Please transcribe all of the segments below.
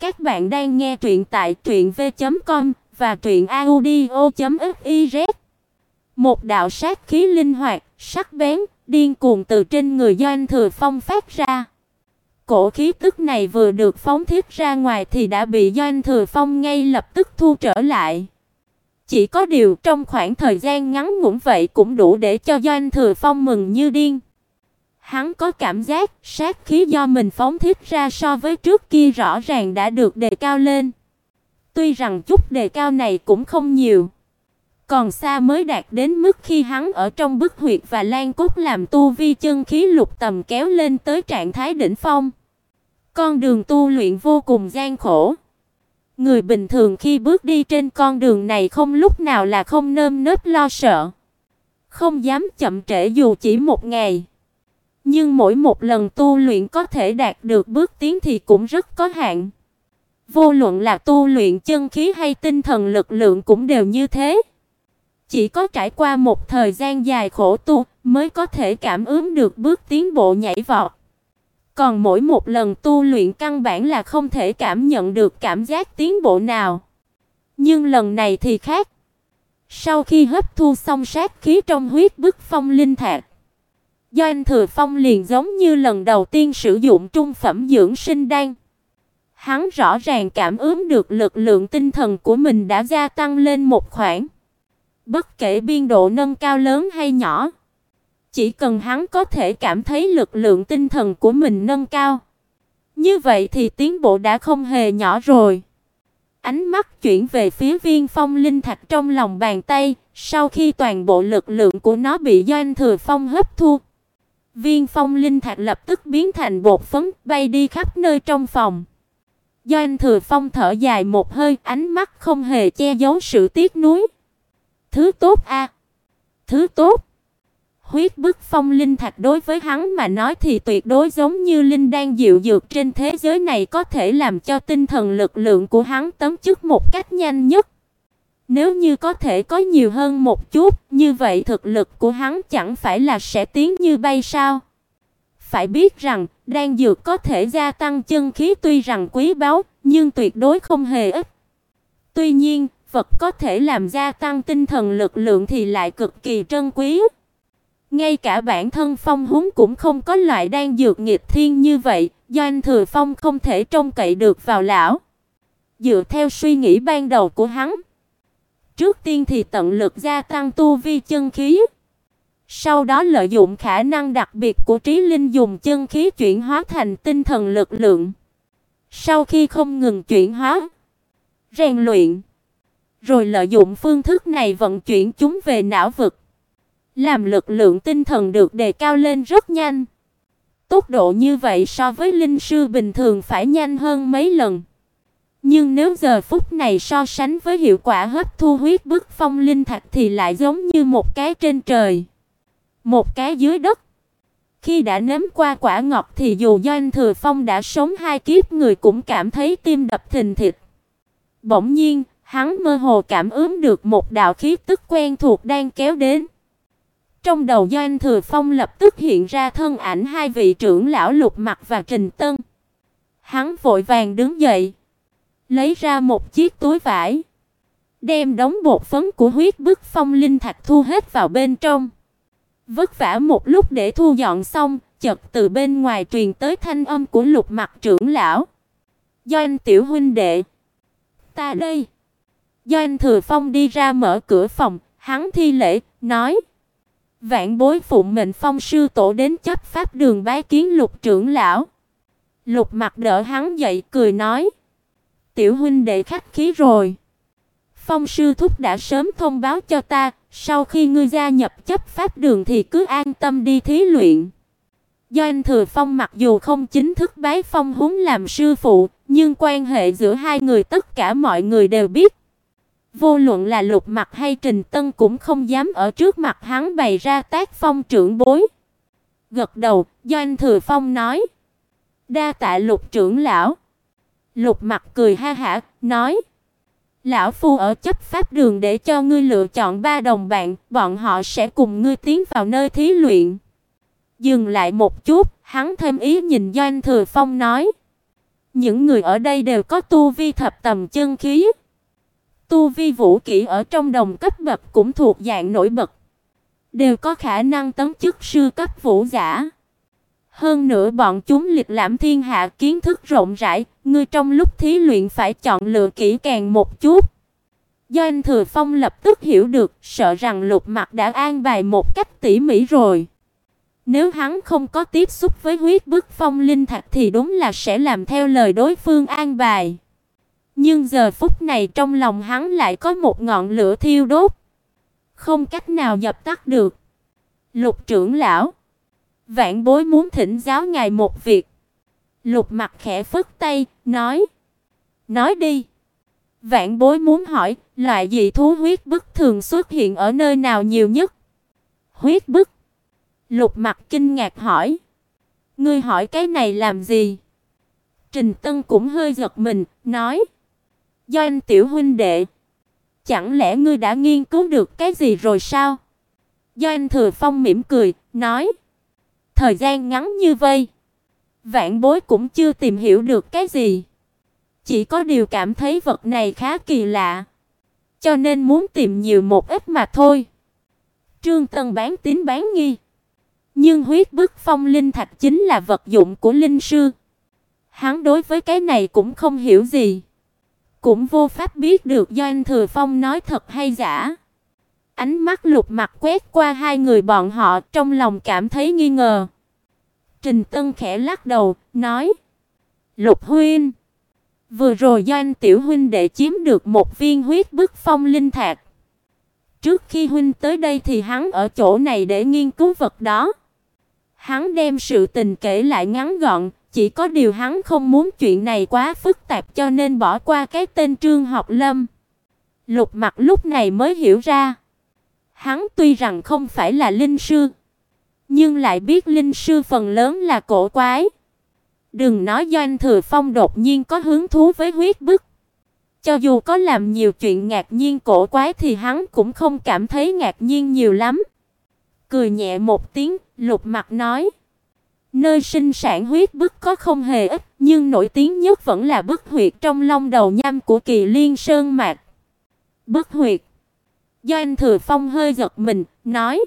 Các bạn đang nghe truyện tại truyệnv.com và truyệnaudio.fiz. Một đạo sát khí linh hoạt, sắc bén, điên cuồng từ trên người Doanh Thừa Phong phát ra. Cổ khí tức này vừa được phóng thiết ra ngoài thì đã bị Doanh Thừa Phong ngay lập tức thu trở lại. Chỉ có điều trong khoảng thời gian ngắn ngủn vậy cũng đủ để cho Doanh Thừa Phong mừng như điên. Hắn có cảm giác sát khí do mình phóng thích ra so với trước kia rõ ràng đã được đề cao lên. Tuy rằng chút đề cao này cũng không nhiều, còn xa mới đạt đến mức khi hắn ở trong bức huyệt và lan cốt làm tu vi chân khí lục tầm kéo lên tới trạng thái đỉnh phong. Con đường tu luyện vô cùng gian khổ. Người bình thường khi bước đi trên con đường này không lúc nào là không nơm nớp lo sợ, không dám chậm trễ dù chỉ một ngày. Nhưng mỗi một lần tu luyện có thể đạt được bước tiến thì cũng rất có hạn. Vô luận là tu luyện chân khí hay tinh thần lực lượng cũng đều như thế. Chỉ có trải qua một thời gian dài khổ tu mới có thể cảm ứng được bước tiến bộ nhảy vọt. Còn mỗi một lần tu luyện căn bản là không thể cảm nhận được cảm giác tiến bộ nào. Nhưng lần này thì khác. Sau khi hấp thu xong sát khí trong huyết bức phong linh thạch, do anh Thừa Phong liền giống như lần đầu tiên sử dụng trung phẩm dưỡng sinh đan. Hắn rõ ràng cảm ứng được lực lượng tinh thần của mình đã gia tăng lên một khoảng. Bất kể biên độ nâng cao lớn hay nhỏ, chỉ cần hắn có thể cảm thấy lực lượng tinh thần của mình nâng cao, như vậy thì tiến bộ đã không hề nhỏ rồi. Ánh mắt chuyển về phía Viên Phong linh thạch trong lòng bàn tay, sau khi toàn bộ lực lượng của nó bị Doanh Thừa Phong hấp thu, Viên phong linh thạch lập tức biến thành bột phấn, bay đi khắp nơi trong phòng. Doanh Thừa Phong thở dài một hơi, ánh mắt không hề che giấu sự tiếc nuối. Thứ tốt a, thứ tốt. Huyết bức phong linh thạch đối với hắn mà nói thì tuyệt đối giống như linh đan dịu dược trên thế giới này có thể làm cho tinh thần lực lượng của hắn tấm chức một cách nhanh nhất. Nếu như có thể có nhiều hơn một chút, như vậy thực lực của hắn chẳng phải là sẽ tiến như bay sao? Phải biết rằng, đan dược có thể gia tăng chân khí tuy rằng quý báu, nhưng tuyệt đối không hề ít. Tuy nhiên, vật có thể làm gia tăng tinh thần lực lượng thì lại cực kỳ trân quý. Ngay cả bản thân Phong Húng cũng không có loại đan dược nghịch thiên như vậy, do anh Thừa Phong không thể trông cậy được vào lão. Dựa theo suy nghĩ ban đầu của hắn, Trước tiên thì tận lực gia tăng tu vi chân khí. Sau đó lợi dụng khả năng đặc biệt của trí linh dùng chân khí chuyển hóa thành tinh thần lực lượng. Sau khi không ngừng chuyển hóa, rèn luyện, rồi lợi dụng phương thức này vận chuyển chúng về não vực, làm lực lượng tinh thần được đề cao lên rất nhanh. Tốc độ như vậy so với linh sư bình thường phải nhanh hơn mấy lần. Nhưng nếu giờ phút này so sánh với hiệu quả hấp thu huyết bức phong linh thạch thì lại giống như một cái trên trời, một cái dưới đất. Khi đã nếm qua quả ngọt thì dù Doanh Thừa Phong đã sống hai kiếp người cũng cảm thấy tim đập thình thịch. Bỗng nhiên, hắn mơ hồ cảm ứng được một đạo khí tức quen thuộc đang kéo đến. Trong đầu Doanh Thừa Phong lập tức hiện ra thân ảnh hai vị trưởng lão Lục Mặc và Trình Tân. Hắn vội vàng đứng dậy, lấy ra một chiếc túi vải, đem đống bột phấn của huyết bức phong linh thạch thu hết vào bên trong. Vất vả một lúc để thu dọn xong, chợt từ bên ngoài truyền tới thanh âm của Lục Mặc trưởng lão. "Doanh tiểu huynh đệ, ta đây." Doanh Thừa Phong đi ra mở cửa phòng, hắn thi lễ, nói: "Vạn bối phụng mệnh phong sư tổ đến chấp pháp đường bái kiến Lục trưởng lão." Lục Mặc đỡ hắn dậy cười nói: tiểu huynh đệ khách khí rồi. Phong sư thúc đã sớm thông báo cho ta, sau khi ngươi gia nhập chấp pháp đường thì cứ an tâm đi thí luyện. Do anh Thừa Phong mặc dù không chính thức bái Phong Húng làm sư phụ, nhưng quan hệ giữa hai người tất cả mọi người đều biết. Vô luận là Lục Mặc hay Trình Tân cũng không dám ở trước mặt hắn bày ra tác phong trưởng bối. Gật đầu, do anh Thừa Phong nói: "Đa tạ Lục trưởng lão." Lục Mặc cười ha hả, nói: "Lão phu ở chấp pháp đường để cho ngươi lựa chọn ba đồng bạn, bọn họ sẽ cùng ngươi tiến vào nơi thí luyện." Dừng lại một chút, hắn thêm ý nhìn Doanh Thừa Phong nói: Những người ở đây đều có tu vi thập tầm chân khí. Tu vi vũ kỹ ở trong đồng cấp bậc cũng thuộc dạng nổi bật, đều có khả năng tấn chức sư cấp vũ giả. Hơn nữa bọn chúng lịch lãm thiên hạ kiến thức rộng rãi, ngươi trong lúc thí luyện phải chọn lựa kỹ càng một chút. Do anh Thừa Phong lập tức hiểu được, sợ rằng Lục Mặc đã an bài một cách tỉ mỉ rồi. Nếu hắn không có tiếp xúc với huyết bức phong linh thạch thì đúng là sẽ làm theo lời đối phương an bài. Nhưng giờ phút này trong lòng hắn lại có một ngọn lửa thiêu đốt, không cách nào dập tắt được. Lục trưởng lão, Vạn Bối muốn thỉnh giáo ngài một việc. Lục Mặc khẽ phất tay, nói: "Nói đi." Vạn Bối muốn hỏi, loại dị thú huyết bức thường xuất hiện ở nơi nào nhiều nhất? Huyết bức? Lục Mặc kinh ngạc hỏi. Ngươi hỏi cái này làm gì? Trình Tân cũng hơi giật mình, nói: "Do anh tiểu huynh đệ, chẳng lẽ ngươi đã nghiên cứu được cái gì rồi sao?" Do anh Thừa Phong mỉm cười, nói: "Thời gian ngắn như vậy, Vạn Bối cũng chưa tìm hiểu được cái gì, chỉ có điều cảm thấy vật này khá kỳ lạ, cho nên muốn tìm nhiều một ít mà thôi." Trương Tân bán tín bán nghi. Nhưng huyết bức phong linh thạch chính là vật dụng của linh sư. Hắn đối với cái này cũng không hiểu gì, cũng vô pháp biết được do anh Thừa Phong nói thật hay giả. Ánh mắt Lục Mặc quét qua hai người bọn họ, trong lòng cảm thấy nghi ngờ. Trình Tân khẽ lắc đầu, nói: "Lục huynh, vừa rồi do anh tiểu huynh đệ chiếm được một viên huyết bức phong linh thạch. Trước khi huynh tới đây thì hắn ở chỗ này để nghiên cứu vật đó. Hắn đem sự tình kể lại ngắn gọn, chỉ có điều hắn không muốn chuyện này quá phức tạp cho nên bỏ qua cái tên Trương Học Lâm. Lục Mặc lúc này mới hiểu ra, hắn tuy rằng không phải là linh sư, nhưng lại biết linh sư phần lớn là cổ quái. Đừng nói Doanh Thừa Phong đột nhiên có hứng thú với huyết bức, cho dù có làm nhiều chuyện ngạc nhiên cổ quái thì hắn cũng không cảm thấy ngạc nhiên nhiều lắm. Cười nhẹ một tiếng, Lục Mặc nói: Nơi sinh sản huyết bức có không hề ít, nhưng nổi tiếng nhất vẫn là bức huyệt trong long đầu nham của Kỳ Liên Sơn mạc. Bức huyệt. Do anh Thừa Phong hơi giật mình, nói: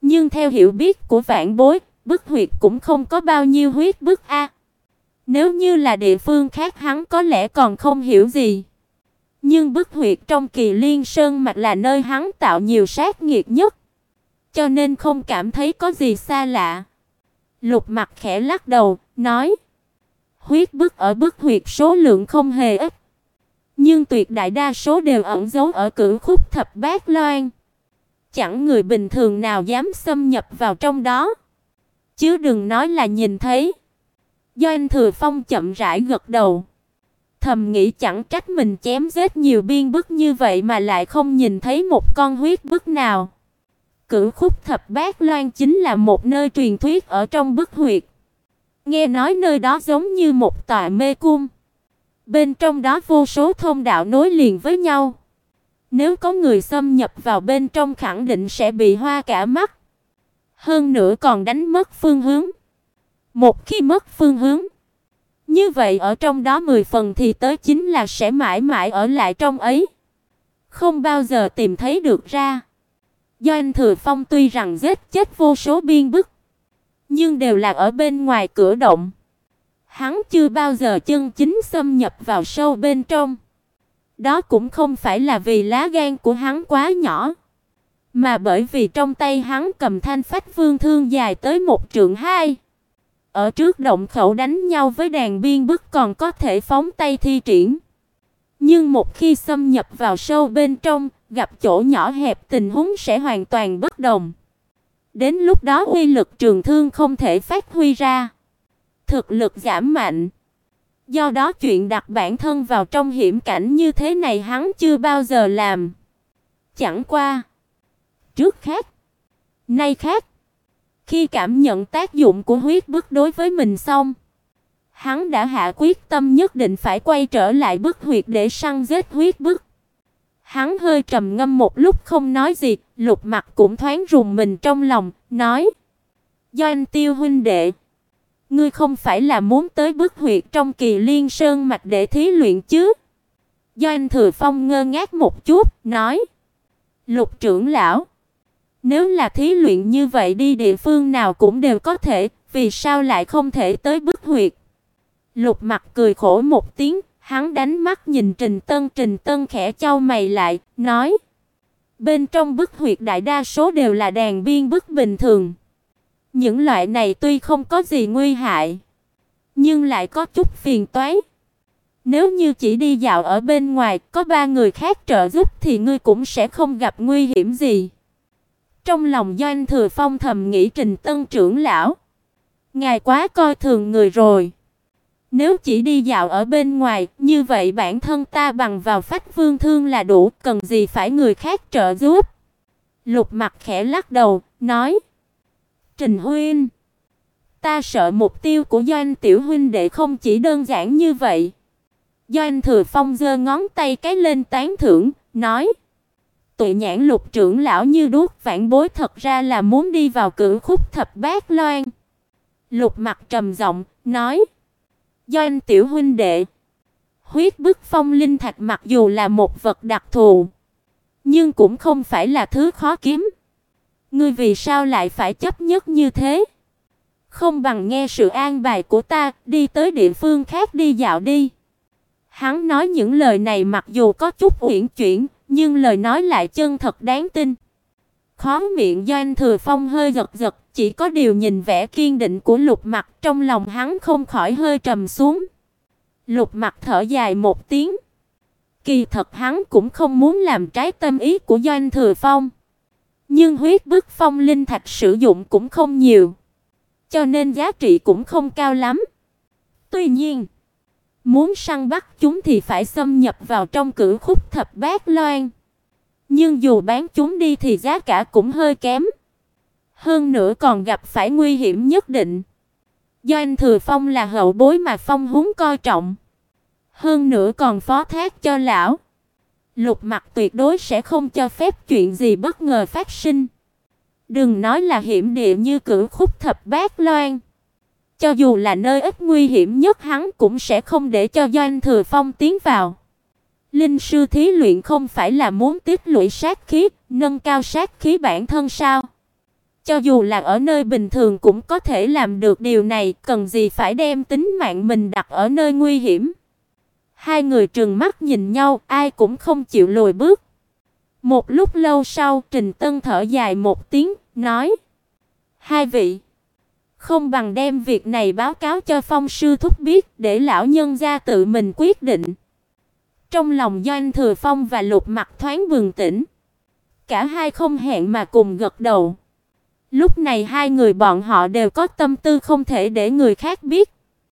"Nhưng theo hiểu biết của vạn bối, bức huyệt cũng không có bao nhiêu huyết bức a." Nếu như là địa phương khác hắn có lẽ còn không hiểu gì. Nhưng bức huyệt trong Kỳ Liên Sơn mạch là nơi hắn tạo nhiều sát nghiệt nhất, cho nên không cảm thấy có gì xa lạ. Lục Mặc khẽ lắc đầu, nói: "Huyết bức ở bức huyệt số lượng không hề ít, nhưng tuyệt đại đa số đều ẩn giấu ở cửu khúc thập bát loan. Chẳng người bình thường nào dám xâm nhập vào trong đó, chứ đừng nói là nhìn thấy." Do anh Thừa Phong chậm rãi gật đầu, thầm nghĩ chẳng trách mình chém giết nhiều biên bức như vậy mà lại không nhìn thấy một con huyết bức nào. Cửu khúc thập bát loan chính là một nơi truyền thuyết ở trong bức huyệt. Nghe nói nơi đó giống như một tòa mê cung. Bên trong đó vô số thông đạo nối liền với nhau. Nếu có người xâm nhập vào bên trong khẳng định sẽ bị hoa cả mắt. Hơn nữa còn đánh mất phương hướng. Một khi mất phương hướng, như vậy ở trong đó 10 phần thì tới chính là sẽ mãi mãi ở lại trong ấy, không bao giờ tìm thấy được ra. Do anh Thừa Phong tuy rằng giết chết vô số biên bức, nhưng đều là ở bên ngoài cửa động. Hắn chưa bao giờ chân chính xâm nhập vào sâu bên trong. Đó cũng không phải là vì lá gan của hắn quá nhỏ, mà bởi vì trong tay hắn cầm thanh phách vương thương dài tới một trượng hai. Ở trước động khẩu đánh nhau với đàn biên bức còn có thể phóng tay thi triển. Nhưng một khi xâm nhập vào sâu bên trong, gặp chỗ nhỏ hẹp tình huống sẽ hoàn toàn bất đồng. Đến lúc đó uy lực trường thương không thể phát huy ra, thực lực giảm mạnh. Do đó chuyện đặt bản thân vào trong hiểm cảnh như thế này hắn chưa bao giờ làm. Chẳng qua, trước khác, nay khác. Khi cảm nhận tác dụng của huyết bức đối với mình xong, hắn đã hạ quyết tâm nhất định phải quay trở lại bức huyệt để săn giết huyết bức. Hắn hơi trầm ngâm một lúc không nói gì, Lục Mặc cũng thoáng rùng mình trong lòng, nói: "Do anh Tiêu huynh đệ, ngươi không phải là muốn tới bức huyệt trong Kỳ Liên Sơn mạch để thí luyện chứ? Doanh Thừa Phong ngơ ngác một chút, nói: "Lục trưởng lão, nếu là thí luyện như vậy đi địa phương nào cũng đều có thể, vì sao lại không thể tới bức huyệt?" Lục Mặc cười khổ một tiếng, hắn đánh mắt nhìn Trình Tân, Trình Tân khẽ chau mày lại, nói: Bên trong bức huyệt đại đa số đều là đàn biên bức bình thường. Những loại này tuy không có gì nguy hại, nhưng lại có chút phiền toái. Nếu như chỉ đi dạo ở bên ngoài, có ba người khác trợ giúp thì ngươi cũng sẽ không gặp nguy hiểm gì. Trong lòng Doanh Thừa Phong thầm nghĩ Trình Tân trưởng lão, ngài quá coi thường người rồi. Nếu chỉ đi dạo ở bên ngoài, như vậy bản thân ta bằng vào phách vương thương là đủ, cần gì phải người khác trợ giúp. Lục Mặc khẽ lắc đầu, nói: "Trình huynh, ta sợ mục tiêu của Doanh tiểu huynh đệ không chỉ đơn giản như vậy." Doanh Thừa Phong giơ ngón tay cái lên tán thưởng, nói: "Tụi nhãn Lục trưởng lão như đuốc vạn bối thật ra là muốn đi vào cửu khúc thập bát loan." Lục Mặc trầm giọng nói: Doanh tiểu huynh đệ, huyết bức phong linh thạch mặc dù là một vật đặc thù, nhưng cũng không phải là thứ khó kiếm. Ngươi vì sao lại phải chấp nhất như thế? Không bằng nghe sự an bài của ta, đi tới địa phương khác đi dạo đi. Hắn nói những lời này mặc dù có chút uyển chuyển, nhưng lời nói lại chân thật đáng tin. Khóe miệng Doanh Thừa Phong hơi giật giật, chỉ có điều nhìn vẻ kiên định của Lục Mặc, trong lòng hắn không khỏi hơi trầm xuống. Lục Mặc thở dài một tiếng. Kỳ thật hắn cũng không muốn làm trái tâm ý của Doanh Thừa Phong, nhưng huyết bức phong linh thạch sử dụng cũng không nhiều, cho nên giá trị cũng không cao lắm. Tuy nhiên, muốn săn bắt chúng thì phải xâm nhập vào trong cửu khúc thập bát loan. Nhưng dù bán chúng đi thì giá cả cũng hơi kém. Hơn nữa còn gặp phải nguy hiểm nhất định. Do anh Thừa Phong là hậu bối mà Phong húng coi trọng. Hơn nữa còn phó thác cho lão. Lục Mặc tuyệt đối sẽ không cho phép chuyện gì bất ngờ phát sinh. Đừng nói là hiểm địa như cửu khúc thập bát loan. Cho dù là nơi ít nguy hiểm nhất hắn cũng sẽ không để cho Doanh Thừa Phong tiến vào. Linh sư thí luyện không phải là muốn tiết lũy sát khí, nâng cao sát khí bản thân sao? Cho dù là ở nơi bình thường cũng có thể làm được điều này, cần gì phải đem tính mạng mình đặt ở nơi nguy hiểm. Hai người trừng mắt nhìn nhau, ai cũng không chịu lùi bước. Một lúc lâu sau, Trình Tân thở dài một tiếng, nói: "Hai vị, không bằng đem việc này báo cáo cho Phong sư thúc biết, để lão nhân gia tự mình quyết định." Trong lòng Doanh Thừa Phong và Lục Mặc thoáng bừng tỉnh. Cả hai không hẹn mà cùng gật đầu. Lúc này hai người bọn họ đều có tâm tư không thể để người khác biết.